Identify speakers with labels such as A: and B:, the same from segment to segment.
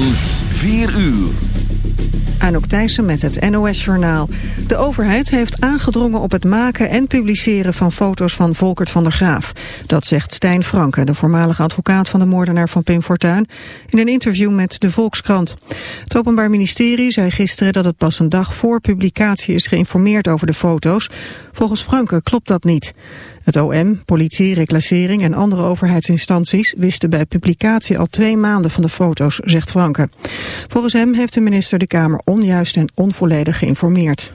A: van 4 uur.
B: Anouk Thijssen met het NOS-journaal. De overheid heeft aangedrongen op het maken en publiceren van foto's van Volkert van der Graaf. Dat zegt Stijn Franke, de voormalige advocaat van de moordenaar van Pim Fortuyn, in een interview met de Volkskrant. Het Openbaar Ministerie zei gisteren dat het pas een dag voor publicatie is geïnformeerd over de foto's. Volgens Franke klopt dat niet. Het OM, politie, reclassering en andere overheidsinstanties wisten bij publicatie al twee maanden van de foto's, zegt Franke. Volgens hem heeft de minister de Kamer onjuist en onvolledig geïnformeerd.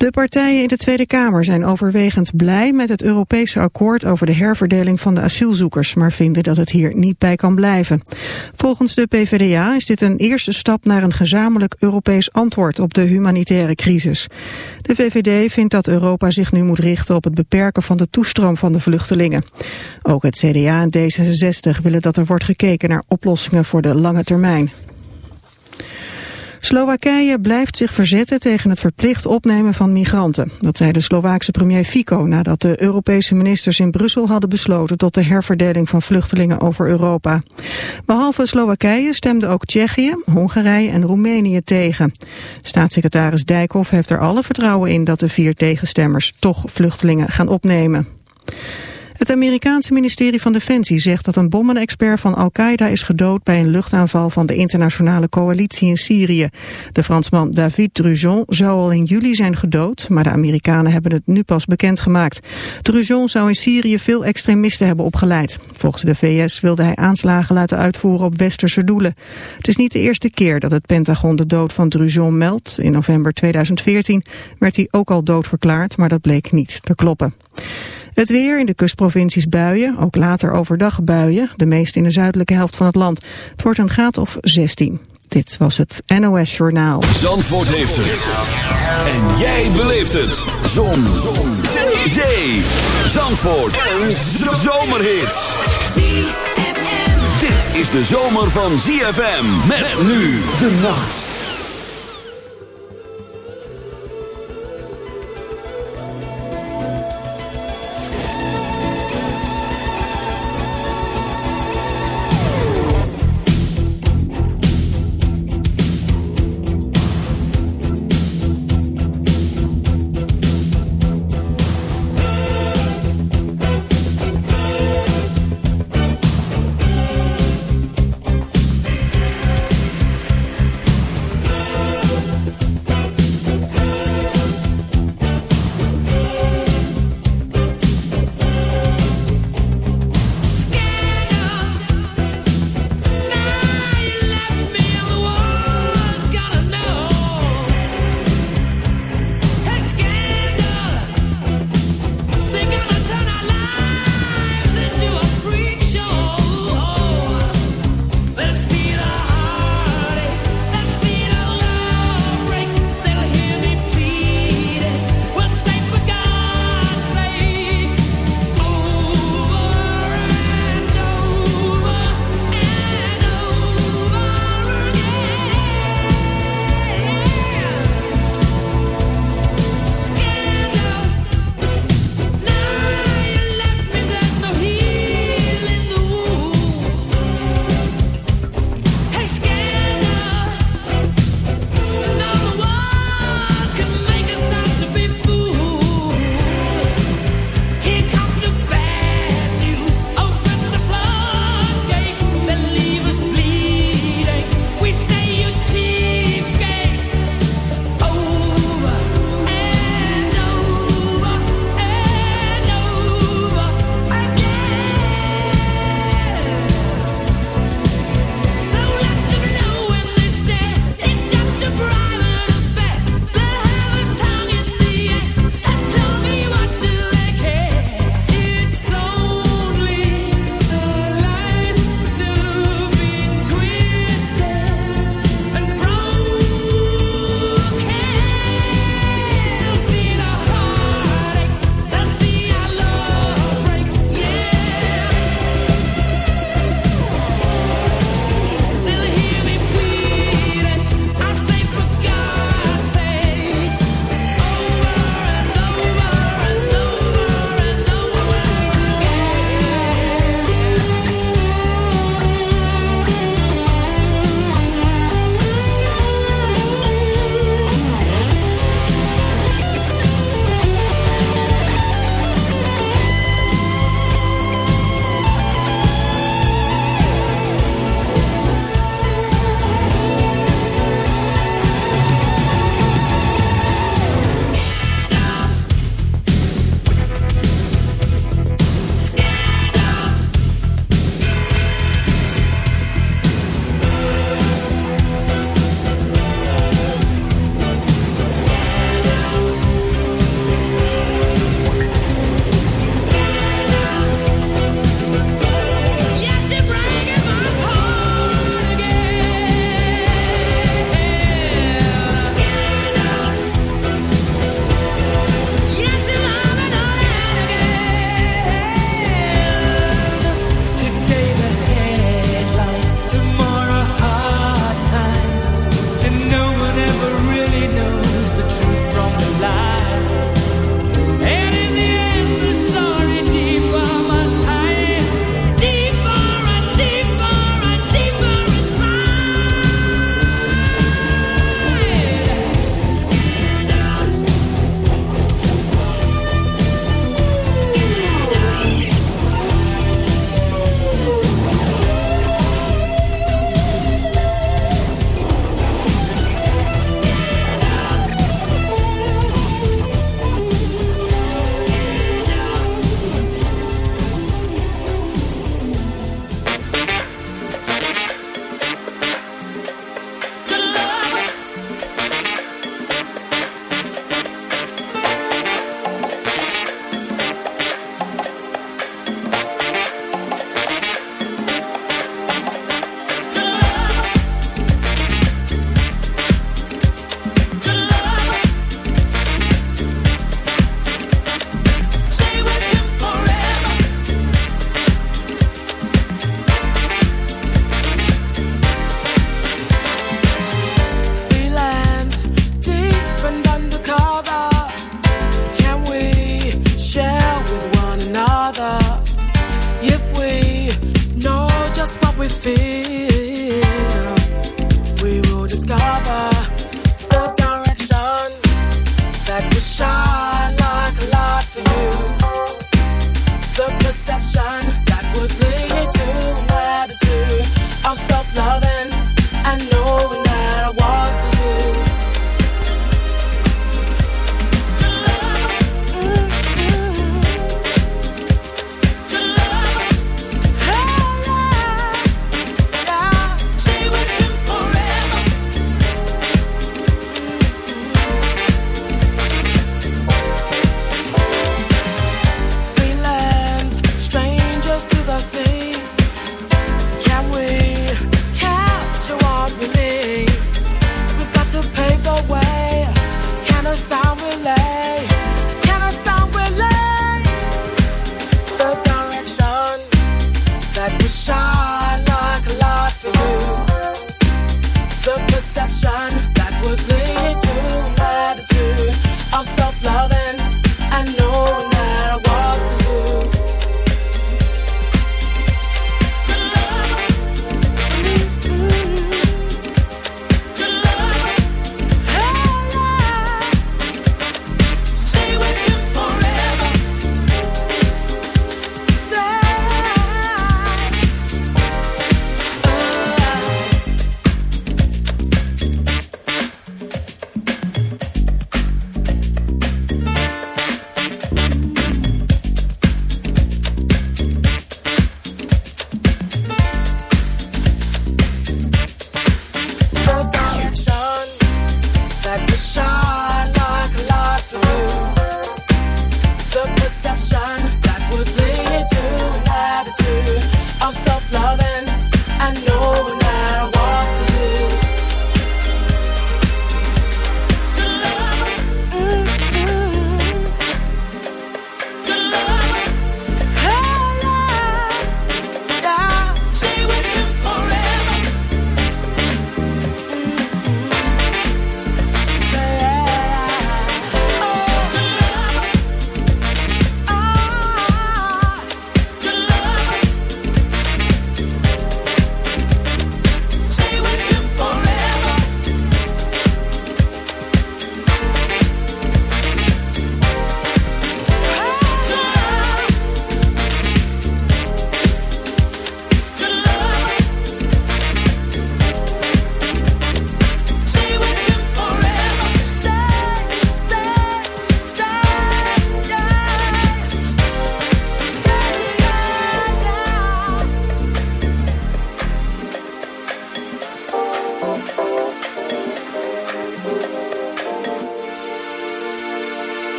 B: De partijen in de Tweede Kamer zijn overwegend blij met het Europese akkoord over de herverdeling van de asielzoekers, maar vinden dat het hier niet bij kan blijven. Volgens de PvdA is dit een eerste stap naar een gezamenlijk Europees antwoord op de humanitaire crisis. De VVD vindt dat Europa zich nu moet richten op het beperken van de toestroom van de vluchtelingen. Ook het CDA en D66 willen dat er wordt gekeken naar oplossingen voor de lange termijn. Slowakije blijft zich verzetten tegen het verplicht opnemen van migranten. Dat zei de Slovaakse premier Fico nadat de Europese ministers in Brussel hadden besloten tot de herverdeling van vluchtelingen over Europa. Behalve Slowakije stemden ook Tsjechië, Hongarije en Roemenië tegen. Staatssecretaris Dijkhoff heeft er alle vertrouwen in dat de vier tegenstemmers toch vluchtelingen gaan opnemen. Het Amerikaanse ministerie van Defensie zegt dat een bommenexpert van Al-Qaeda is gedood bij een luchtaanval van de internationale coalitie in Syrië. De Fransman David Drujon zou al in juli zijn gedood, maar de Amerikanen hebben het nu pas bekendgemaakt. Drujon zou in Syrië veel extremisten hebben opgeleid. Volgens de VS wilde hij aanslagen laten uitvoeren op westerse doelen. Het is niet de eerste keer dat het Pentagon de dood van Drujon meldt. In november 2014 werd hij ook al doodverklaard, maar dat bleek niet te kloppen. Het weer in de kustprovincies buien, ook later overdag buien, de meeste in de zuidelijke helft van het land. Het wordt een graad of 16. Dit was het NOS Journaal.
A: Zandvoort heeft het. En jij beleeft het. Zon. Zon. Zee. Zandvoort. Een zomerhit. Dit is de zomer van ZFM. Met nu de nacht.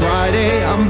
C: Friday. I'm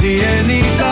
C: zie je niet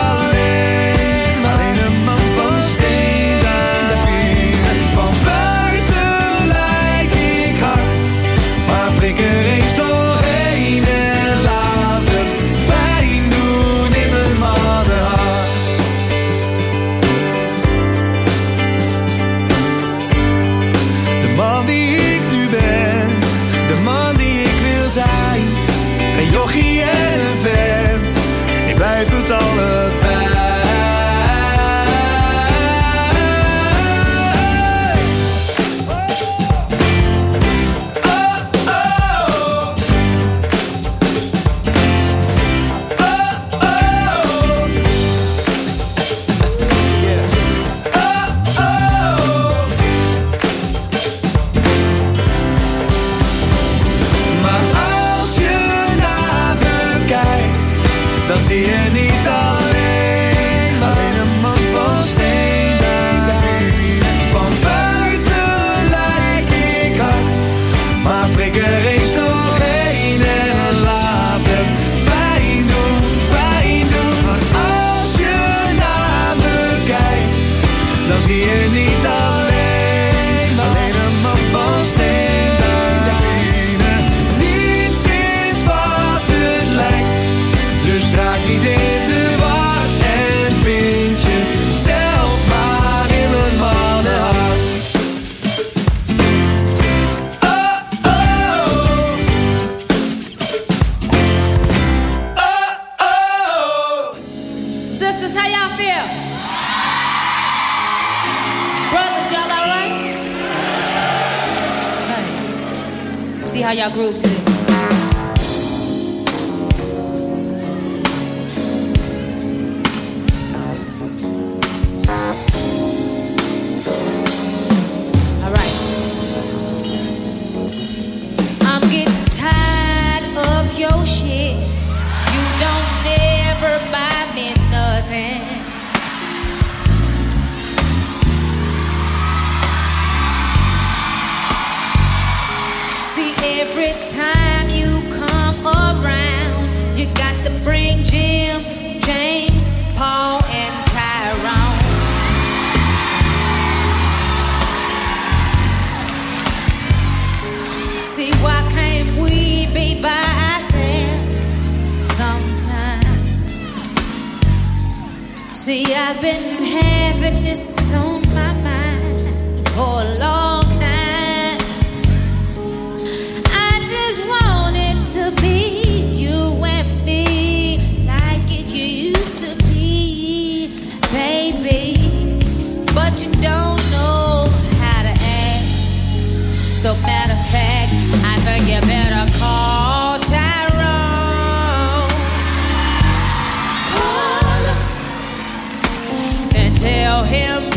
D: about him.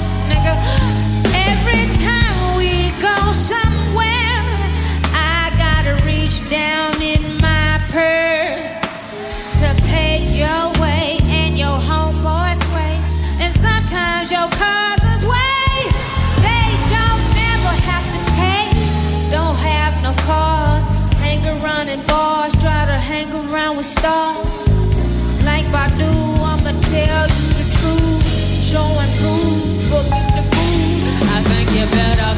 D: stars like I'ma tell you the truth, show and prove, booking the food. I think you better.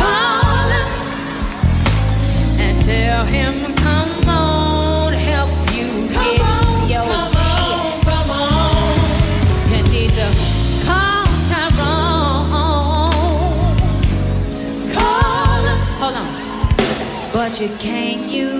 D: Call him and tell him. But you
E: can you